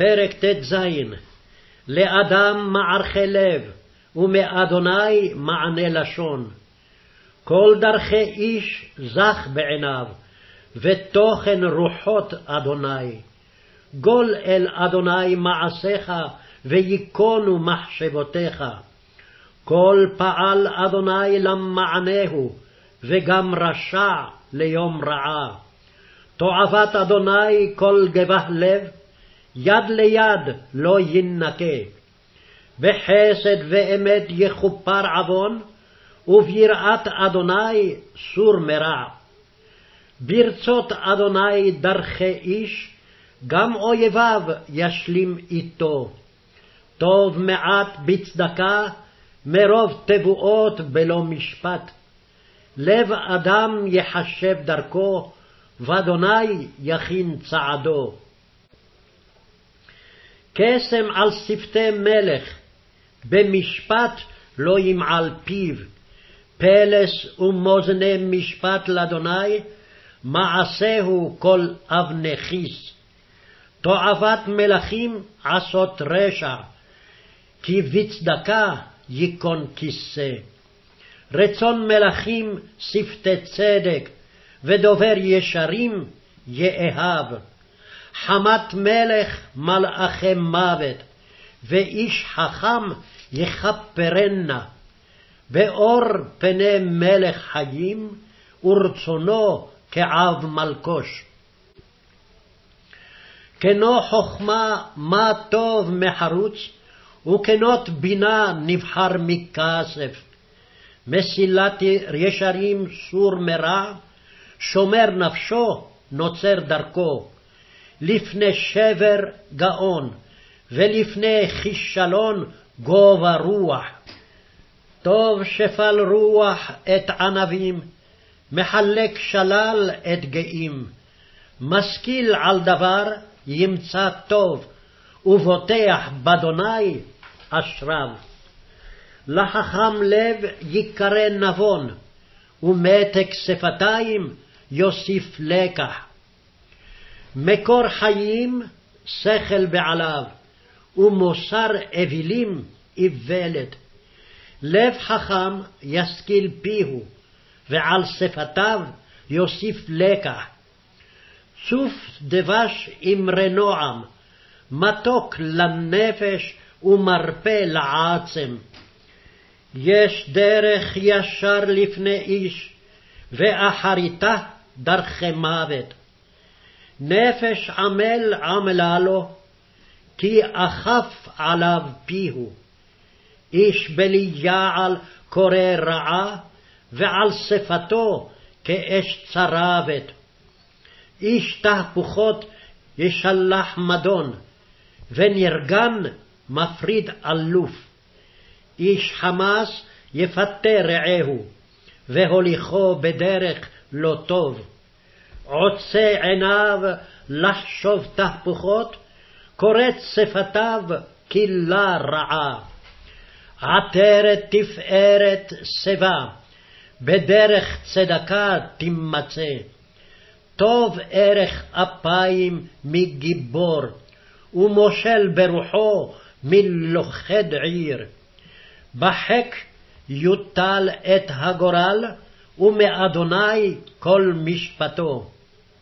פרק ט"ז לאדם מערכי לב, ומאדוני מענה לשון. כל דרכי איש זך בעיניו, ותוכן רוחות אדוני. גול אל אדוני מעשיך, ויכונו מחשבותיך. כל פעל אדוני למענהו, וגם רשע ליום רעה. תועבת אדוני כל גבה לב, יד ליד לא יינקה. בחסד ואמת יכופר עוון, וביראת אדוני סור מרע. ברצות אדוני דרכי איש, גם אויביו ישלים איתו. טוב מעט בצדקה, מרוב תבואות בלא משפט. לב אדם יחשב דרכו, ואדוני יכין צעדו. קסם על שפתי מלך, במשפט לא ימעל פיו. פלס ומאזני משפט לאדוני, מעשהו כל אבני כיס. תועבת מלכים עשות רשע, כי בצדקה ייכון כיסא. רצון מלכים שפתי צדק, ודובר ישרים יאהב. חמת מלך מלאכי מוות, ואיש חכם יכפרנה. באור פני מלך חיים, ורצונו כעב מלקוש. כנו חכמה מה טוב מחרוץ, וכנות בינה נבחר מכסף. מסילת ישרים סור מרע, שומר נפשו נוצר דרכו. לפני שבר גאון, ולפני כישלון גובה רוח. טוב שפל רוח את ענבים, מחלק שלל את גאים. משכיל על דבר ימצא טוב, ובוטח באדוני אשריו. לחכם לב יקרא נבון, ומתק שפתיים יוסיף לקח. מקור חיים שכל בעליו, ומוסר אווילים איוולת. לב חכם ישכיל פיהו, ועל שפתיו יוסיף לקח. צוף דבש אמרי נועם, מתוק לנפש ומרפא לעצם. יש דרך ישר לפני איש, ואחריתה דרכי מוות. נפש עמל עמלה לו, כי אכף עליו פיהו. איש בלי יעל קורא רעה, ועל שפתו כאש צרבת. איש תהפוכות ישלח מדון, ונרגן מפריד אלוף. איש חמס יפתה רעהו, והוליכו בדרך לא טוב. עוצה עיניו לחשוב תהפוכות, קורץ שפתיו כלה רעה. עטרת תפארת שיבה, בדרך צדקה תימצא. טוב ערך אפיים מגיבור, ומושל ברוחו מלוכד עיר. בחק יוטל את הגורל, ומאדוני כל משפטו.